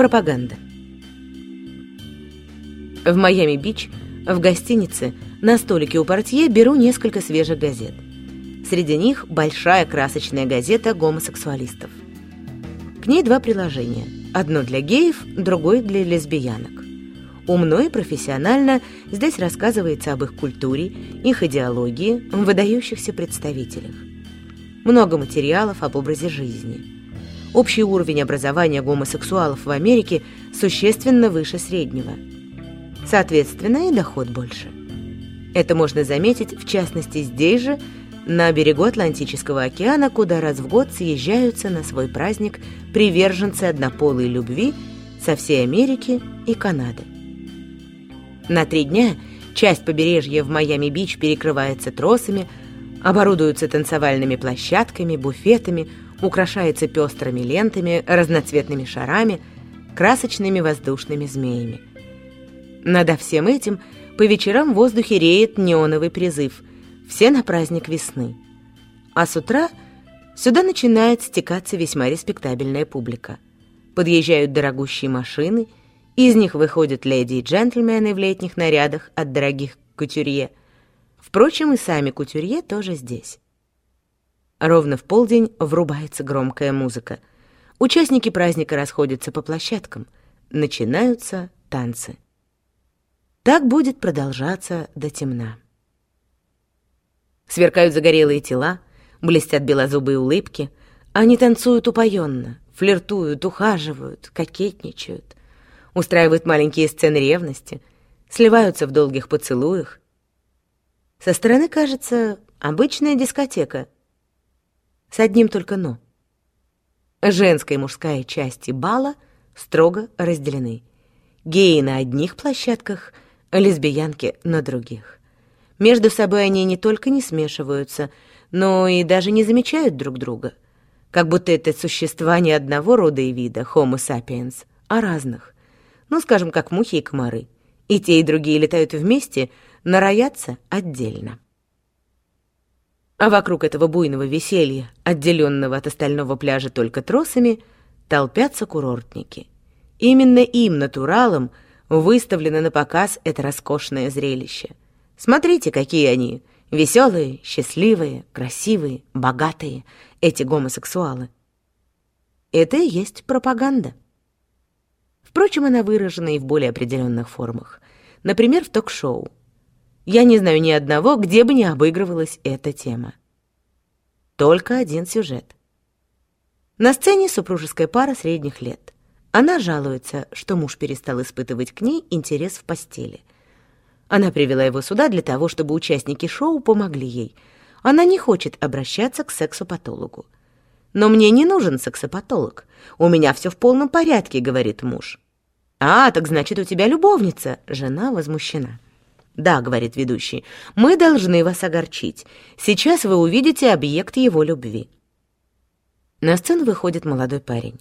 Пропаганда. В Майами-Бич, в гостинице, на столике у портье беру несколько свежих газет. Среди них большая красочная газета гомосексуалистов. К ней два приложения. Одно для геев, другое для лесбиянок. Умно и профессионально здесь рассказывается об их культуре, их идеологии, выдающихся представителях. Много материалов об образе жизни. Общий уровень образования гомосексуалов в Америке существенно выше среднего. Соответственно, и доход больше. Это можно заметить, в частности, здесь же, на берегу Атлантического океана, куда раз в год съезжаются на свой праздник приверженцы однополой любви со всей Америки и Канады. На три дня часть побережья в Майами-Бич перекрывается тросами, оборудуются танцевальными площадками, буфетами, украшается пестрыми лентами, разноцветными шарами, красочными воздушными змеями. Над всем этим по вечерам в воздухе реет неоновый призыв «Все на праздник весны». А с утра сюда начинает стекаться весьма респектабельная публика. Подъезжают дорогущие машины – из них выходят леди и джентльмены в летних нарядах от дорогих кутюрье. Впрочем, и сами кутюрье тоже здесь. Ровно в полдень врубается громкая музыка. Участники праздника расходятся по площадкам. Начинаются танцы. Так будет продолжаться до темна. Сверкают загорелые тела, блестят белозубые улыбки. Они танцуют упоенно, флиртуют, ухаживают, кокетничают устраивают маленькие сцены ревности, сливаются в долгих поцелуях. Со стороны кажется обычная дискотека. С одним только «но». Женская и мужская части бала строго разделены. Геи на одних площадках, лесбиянки на других. Между собой они не только не смешиваются, но и даже не замечают друг друга. Как будто это существа не одного рода и вида, Homo sapiens, а разных ну, скажем, как мухи и комары. И те, и другие летают вместе, но отдельно. А вокруг этого буйного веселья, отделенного от остального пляжа только тросами, толпятся курортники. Именно им, натуралам, выставлено на показ это роскошное зрелище. Смотрите, какие они! Веселые, счастливые, красивые, богатые, эти гомосексуалы. Это и есть пропаганда. Впрочем, она выражена и в более определенных формах. Например, в ток-шоу. Я не знаю ни одного, где бы не обыгрывалась эта тема. Только один сюжет. На сцене супружеская пара средних лет. Она жалуется, что муж перестал испытывать к ней интерес в постели. Она привела его сюда для того, чтобы участники шоу помогли ей. Она не хочет обращаться к сексопатологу. «Но мне не нужен сексопатолог. У меня все в полном порядке», — говорит муж. «А, так значит, у тебя любовница?» Жена возмущена. «Да», — говорит ведущий, — «мы должны вас огорчить. Сейчас вы увидите объект его любви». На сцену выходит молодой парень.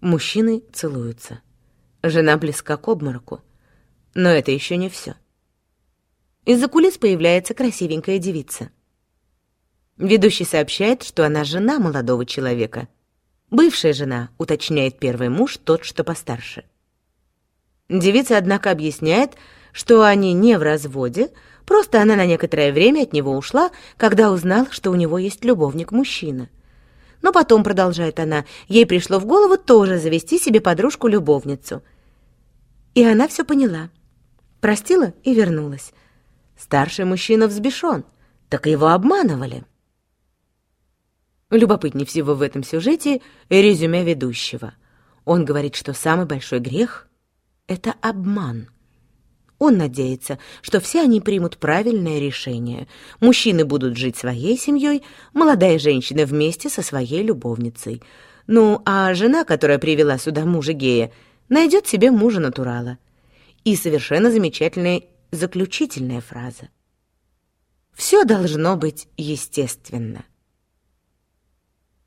Мужчины целуются. Жена близка к обмороку. Но это еще не все. Из-за кулис появляется красивенькая девица. Ведущий сообщает, что она жена молодого человека. Бывшая жена, уточняет первый муж, тот, что постарше. Девица, однако, объясняет, что они не в разводе, просто она на некоторое время от него ушла, когда узнала, что у него есть любовник-мужчина. Но потом, продолжает она, ей пришло в голову тоже завести себе подружку-любовницу. И она все поняла. Простила и вернулась. Старший мужчина взбешен, так его обманывали. Любопытнее всего в этом сюжете резюме ведущего. Он говорит, что самый большой грех — это обман. Он надеется, что все они примут правильное решение. Мужчины будут жить своей семьей, молодая женщина вместе со своей любовницей. Ну, а жена, которая привела сюда мужа гея, найдет себе мужа натурала. И совершенно замечательная заключительная фраза. Все должно быть естественно.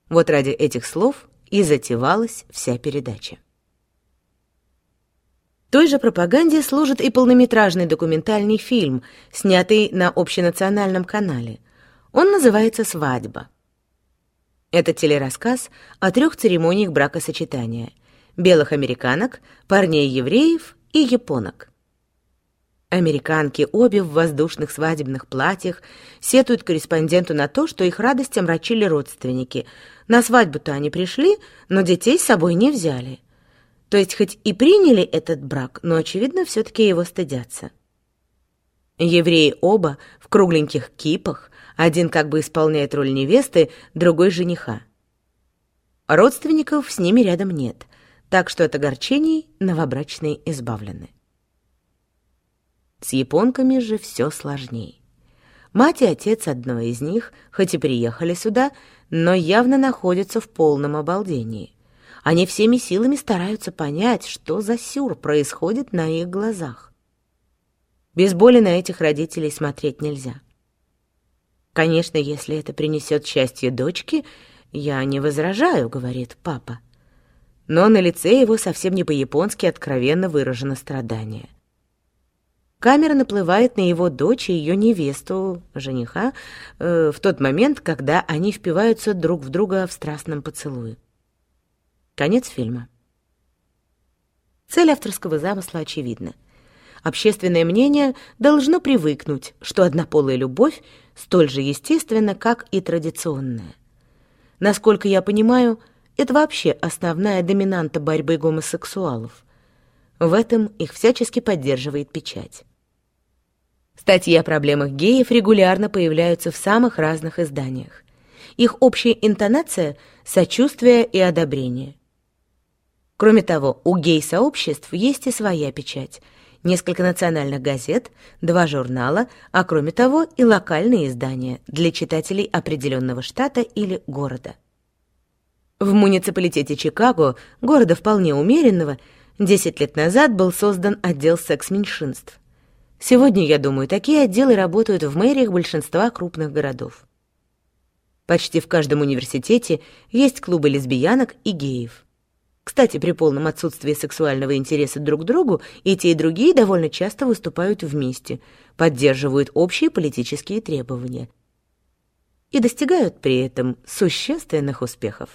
Вот ради этих слов и затевалась вся передача. Той же пропаганде служит и полнометражный документальный фильм, снятый на общенациональном канале. Он называется «Свадьба». Это телерассказ о трех церемониях бракосочетания. белых американок, парней-евреев и японок. Американки обе в воздушных свадебных платьях сетуют корреспонденту на то, что их радость омрачили родственники. На свадьбу-то они пришли, но детей с собой не взяли. То есть хоть и приняли этот брак, но, очевидно, все-таки его стыдятся. Евреи оба в кругленьких кипах, один как бы исполняет роль невесты, другой жениха. Родственников с ними рядом нет, так что от огорчений новобрачные избавлены. С японками же все сложнее. Мать и отец одной из них, хоть и приехали сюда, но явно находятся в полном обалдении. Они всеми силами стараются понять, что за сюр происходит на их глазах. Без боли на этих родителей смотреть нельзя. Конечно, если это принесет счастье дочке, я не возражаю, говорит папа. Но на лице его совсем не по-японски откровенно выражено страдание. Камера наплывает на его дочь и ее невесту, жениха, э, в тот момент, когда они впиваются друг в друга в страстном поцелуе. Конец фильма. Цель авторского замысла очевидна. Общественное мнение должно привыкнуть, что однополая любовь столь же естественна, как и традиционная. Насколько я понимаю, это вообще основная доминанта борьбы гомосексуалов. В этом их всячески поддерживает печать. Статьи о проблемах геев регулярно появляются в самых разных изданиях. Их общая интонация — сочувствие и одобрение. Кроме того, у гей-сообществ есть и своя печать. Несколько национальных газет, два журнала, а кроме того и локальные издания для читателей определенного штата или города. В муниципалитете Чикаго, города вполне умеренного, 10 лет назад был создан отдел секс-меньшинств. Сегодня, я думаю, такие отделы работают в мэриях большинства крупных городов. Почти в каждом университете есть клубы лесбиянок и геев. Кстати, при полном отсутствии сексуального интереса друг к другу и те, и другие довольно часто выступают вместе, поддерживают общие политические требования и достигают при этом существенных успехов.